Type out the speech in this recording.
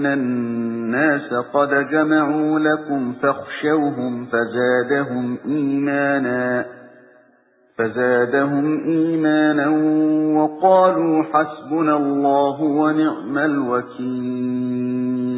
إِنَّ النَّاسَ قَدْ جَمَعُوا لَكُمْ فَاخْشَوْهُمْ فَزَادَهُمْ إِيمَانًا فَزَادَهُمْ إِيمَانًا وَقَالُوا حَسْبُنَا اللَّهُ وَنِعْمَ الْوَكِيلُ